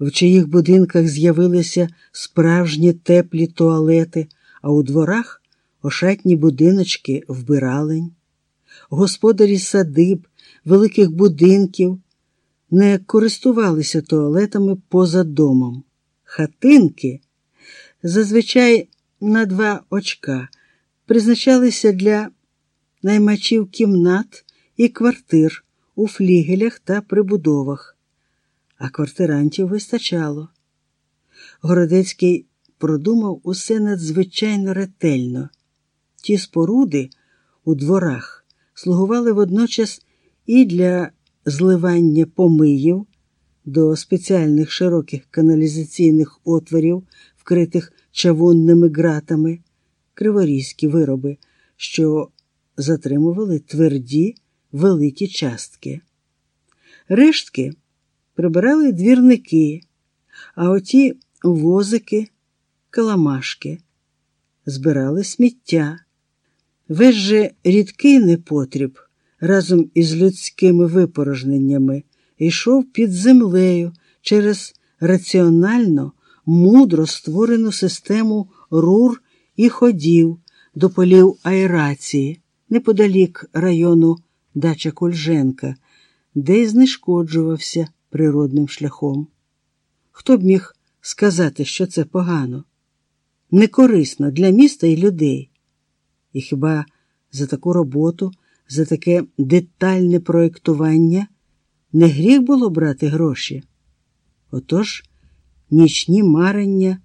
в чиїх будинках з'явилися справжні теплі туалети, а у дворах ошатні будиночки вбиралень. Господарі садиб, великих будинків не користувалися туалетами поза домом. Хатинки зазвичай на два очка призначалися для наймачів кімнат і квартир у флігелях та прибудовах, а квартирантів вистачало. Городецький продумав усе надзвичайно ретельно. Ті споруди у дворах слугували водночас і для зливання помиїв до спеціальних широких каналізаційних отворів, вкритих чавунними ґратами, криворізькі вироби, що затримували тверді великі частки. Рештки прибирали двірники, а оті возики, каламашки, збирали сміття. Весь же рідкий непотріб разом із людськими випорожненнями йшов під землею через раціонально, мудро створену систему рур і ходів до полів аерації неподалік району Дача Кольженка, де й знешкоджувався природним шляхом. Хто б міг сказати, що це погано, некорисно для міста і людей? І хіба за таку роботу, за таке детальне проєктування не гріх було брати гроші? Отож, нічні марення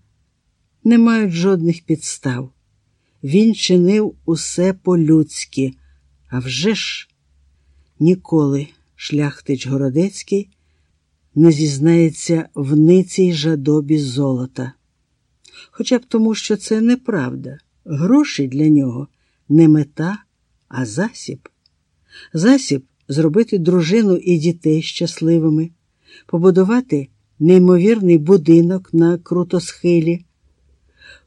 не мають жодних підстав. Він чинив усе по-людськи, а вже ж ніколи шляхтич Городецький не зізнається в ниці жадобі золота. Хоча б тому, що це неправда. Гроші для нього не мета, а засіб. Засіб зробити дружину і дітей щасливими, побудувати неймовірний будинок на крутосхилі,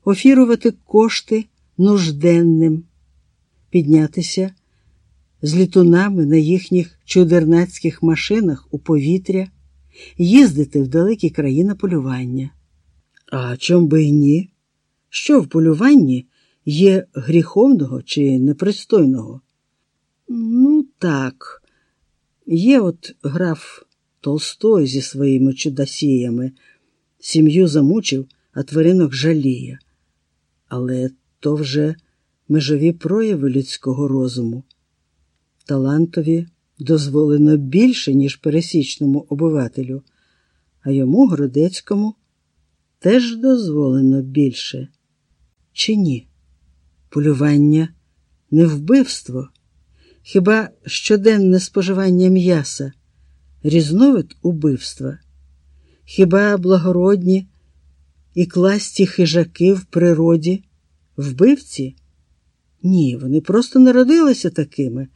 офірувати кошти нужденним, піднятися з літунами на їхніх чудернацьких машинах у повітря, їздити в далекі країни полювання. А чом би й ні? Що в полюванні є гріховного чи непристойного? Ну, так, є от граф Толстой зі своїми чудосіями, сім'ю замучив, а тваринок жаліє. Але то вже межові прояви людського розуму. Талантові дозволено більше, ніж пересічному обивателю, а йому, Городецькому, теж дозволено більше. Чи ні? Полювання не вбивство, хіба щоденне споживання м'яса, різновид убивства, хіба благородні і класті хижаки в природі, вбивці? Ні, вони просто народилися такими,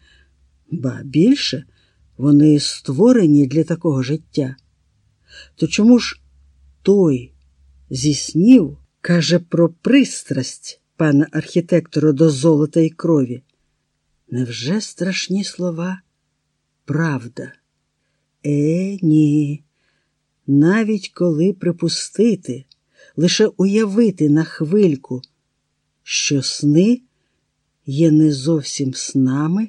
ба більше вони створені для такого життя. То чому ж той зі снів каже про пристрасть пана архітектора до золота і крові? Невже страшні слова? Правда? Е, ні. Навіть коли припустити, лише уявити на хвильку, що сни є не зовсім снами,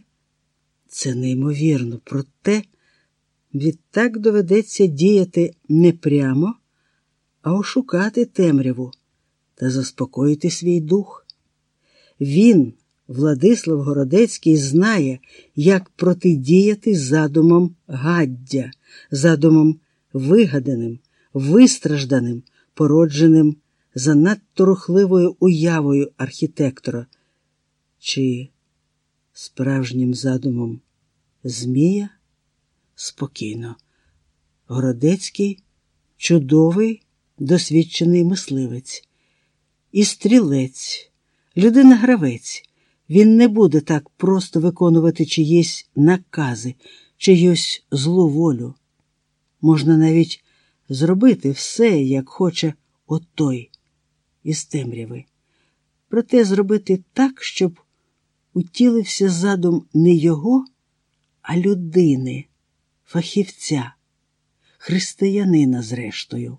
це неймовірно, проте відтак доведеться діяти не прямо, а ошукати темряву та заспокоїти свій дух. Він, Владислав Городецький, знає, як протидіяти задумам гаддя, задумам вигаданим, вистражданим, породженим занадто рухливою уявою архітектора, чи справжнім задумом Змія спокійно. Городецький чудовий досвідчений мисливець, і стрілець, людина-гравець. Він не буде так просто виконувати чиїсь накази, чиюсь злу волю. Можна навіть зробити все, як хоче отой із темряви. Проте зробити так, щоб утілився задум не його, а людини, фахівця, християнина, зрештою.